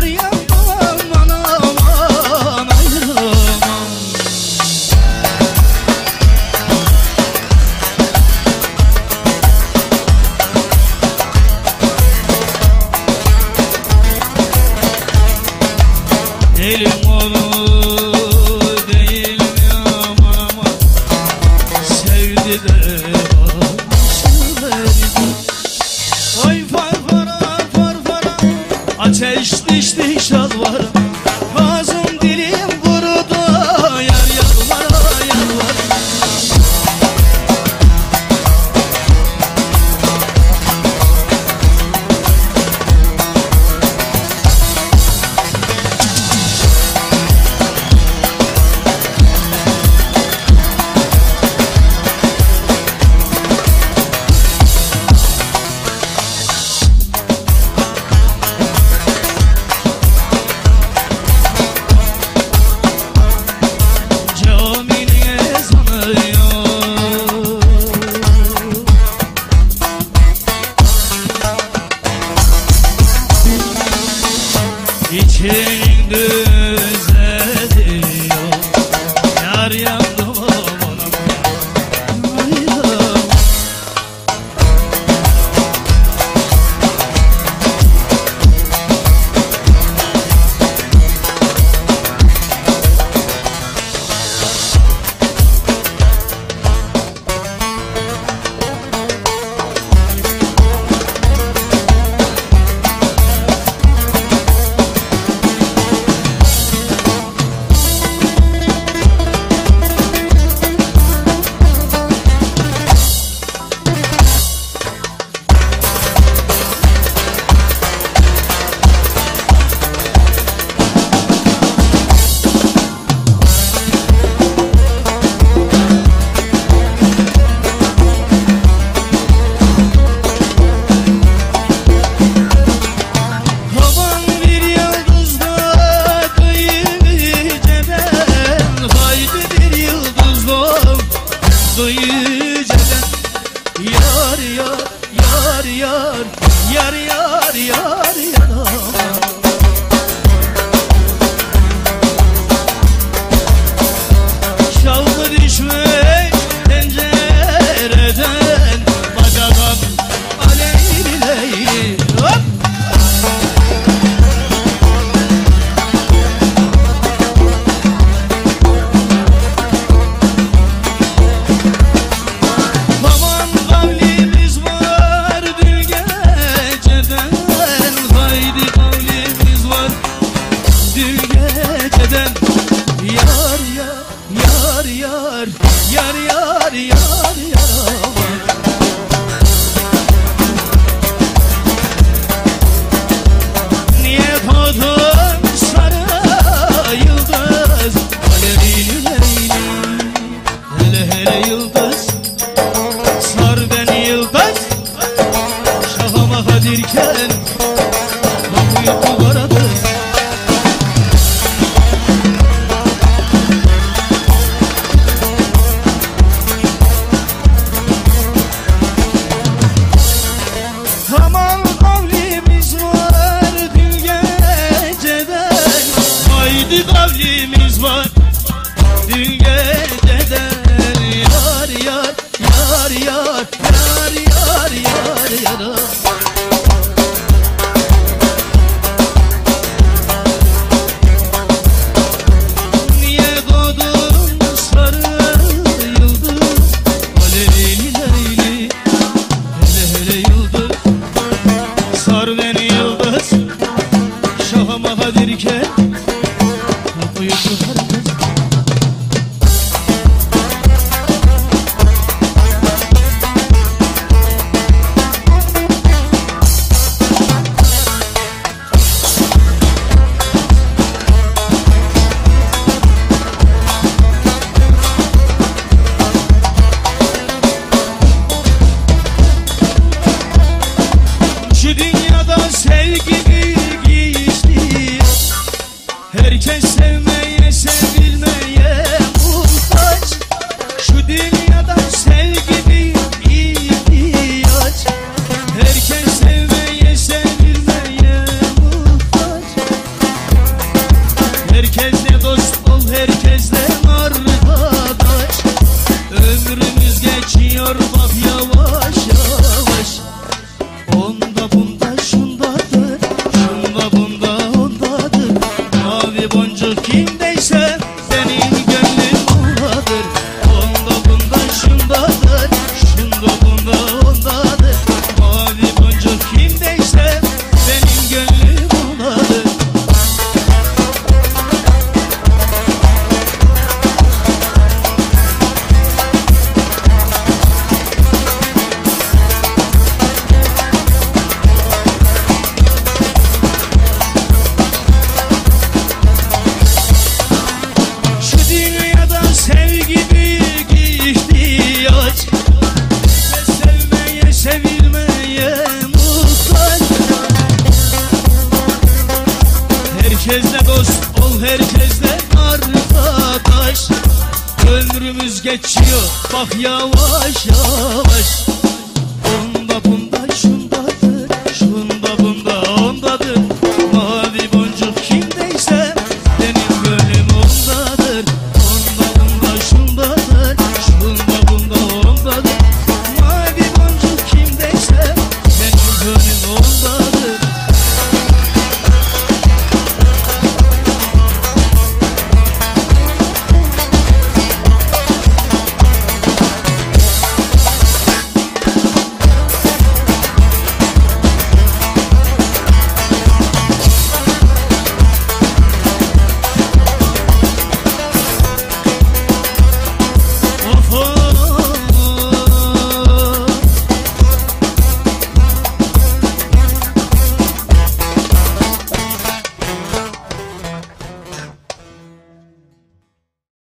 Maria. Ateş dişti İçin ya geçiyor bak geçiyor. Bak yavaş yavaş